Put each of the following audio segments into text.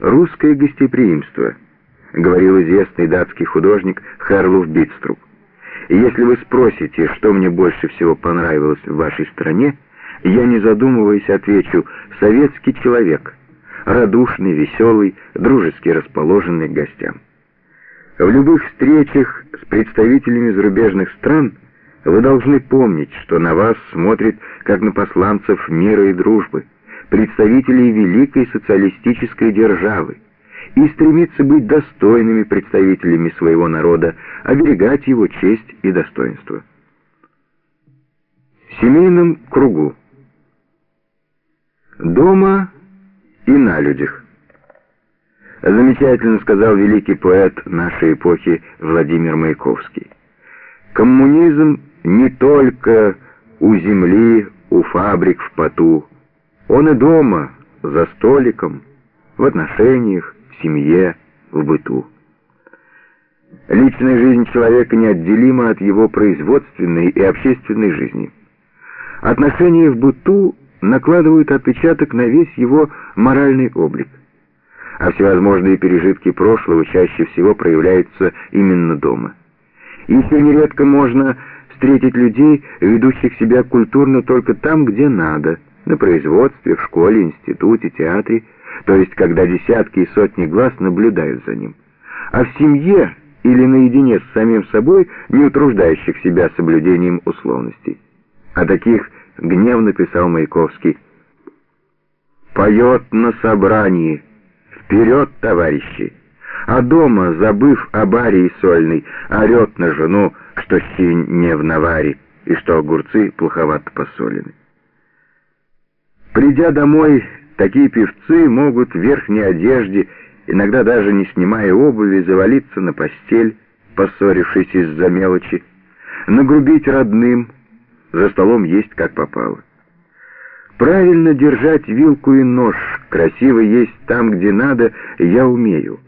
«русское гостеприимство», — говорил известный датский художник Харлуф Битструп. И если вы спросите, что мне больше всего понравилось в вашей стране, я, не задумываясь, отвечу «советский человек», радушный, веселый, дружески расположенный к гостям. В любых встречах с представителями зарубежных стран вы должны помнить, что на вас смотрят как на посланцев мира и дружбы, представителей великой социалистической державы, и стремиться быть достойными представителями своего народа, оберегать его честь и достоинство. В семейном кругу. Дома и на людях. Замечательно сказал великий поэт нашей эпохи Владимир Маяковский. Коммунизм не только у земли, у фабрик в поту. Он и дома, за столиком, в отношениях, в семье, в быту. Личная жизнь человека неотделима от его производственной и общественной жизни. Отношения в быту накладывают отпечаток на весь его моральный облик. А всевозможные пережитки прошлого чаще всего проявляются именно дома. Еще нередко можно встретить людей, ведущих себя культурно только там, где надо, на производстве, в школе, институте, театре, то есть когда десятки и сотни глаз наблюдают за ним. А в семье или наедине с самим собой, не утруждающих себя соблюдением условностей. О таких гневно писал Маяковский. «Поет на собрании. Вперед, товарищи!» А дома, забыв о баре сольной, орет на жену, что щи не в наваре и что огурцы плоховато посолены. Придя домой, такие певцы могут в верхней одежде, иногда даже не снимая обуви, завалиться на постель, поссорившись из-за мелочи, нагрубить родным, за столом есть как попало. Правильно держать вилку и нож, красиво есть там, где надо, я умею.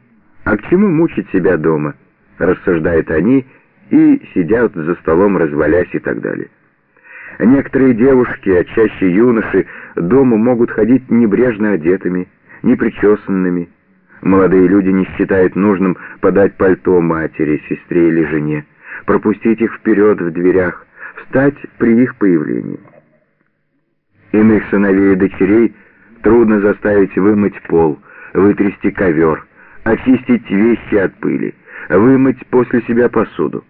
А к чему мучить себя дома? Рассуждают они и сидят за столом, развалясь и так далее. Некоторые девушки, а чаще юноши, дома могут ходить небрежно одетыми, непричесанными. Молодые люди не считают нужным подать пальто матери, сестре или жене, пропустить их вперед в дверях, встать при их появлении. Иных сыновей и дочерей трудно заставить вымыть пол, вытрясти ковер, очистить вещи от пыли, вымыть после себя посуду.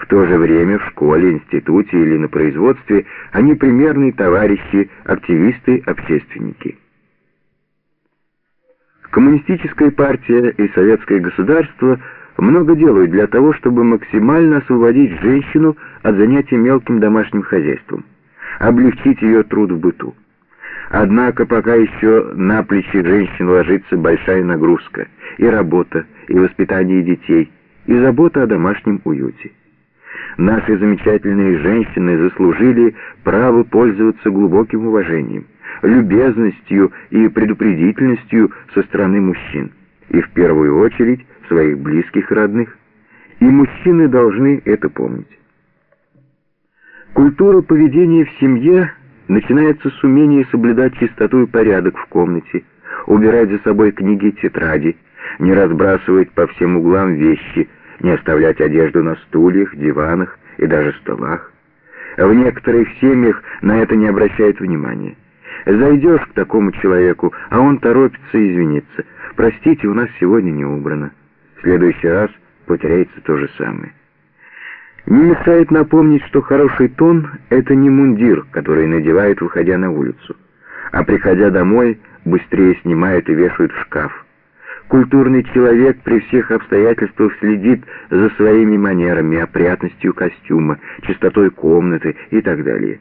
В то же время в школе, институте или на производстве они примерные товарищи, активисты, общественники. Коммунистическая партия и советское государство – много делают для того, чтобы максимально освободить женщину от занятий мелким домашним хозяйством, облегчить ее труд в быту. Однако пока еще на плечи женщин ложится большая нагрузка, и работа, и воспитание детей, и забота о домашнем уюте. Наши замечательные женщины заслужили право пользоваться глубоким уважением, любезностью и предупредительностью со стороны мужчин, и в первую очередь своих близких и родных, и мужчины должны это помнить. Культура поведения в семье начинается с умения соблюдать чистоту и порядок в комнате, убирать за собой книги и тетради, не разбрасывать по всем углам вещи, не оставлять одежду на стульях, диванах и даже столах. В некоторых семьях на это не обращают внимания. Зайдешь к такому человеку, а он торопится извиниться. «Простите, у нас сегодня не убрано». В следующий раз потеряется то же самое. Не мешает напомнить, что хороший тон — это не мундир, который надевают, выходя на улицу, а приходя домой, быстрее снимают и вешают в шкаф. Культурный человек при всех обстоятельствах следит за своими манерами, опрятностью костюма, чистотой комнаты и так далее.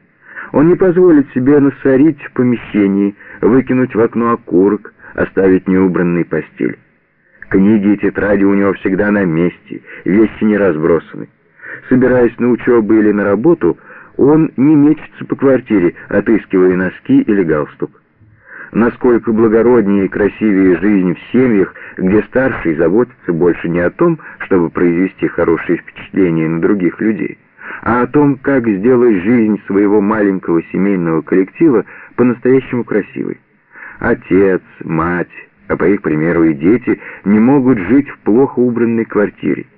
Он не позволит себе насорить в помещении, выкинуть в окно окурок, оставить неубранной постель. Книги и тетради у него всегда на месте, вещи не разбросаны. Собираясь на учебу или на работу, он не мечется по квартире, отыскивая носки или галстук. Насколько благороднее и красивее жизнь в семьях, где старший заботится больше не о том, чтобы произвести хорошее впечатление на других людей, а о том, как сделать жизнь своего маленького семейного коллектива по-настоящему красивой. Отец, мать, а по их примеру и дети не могут жить в плохо убранной квартире.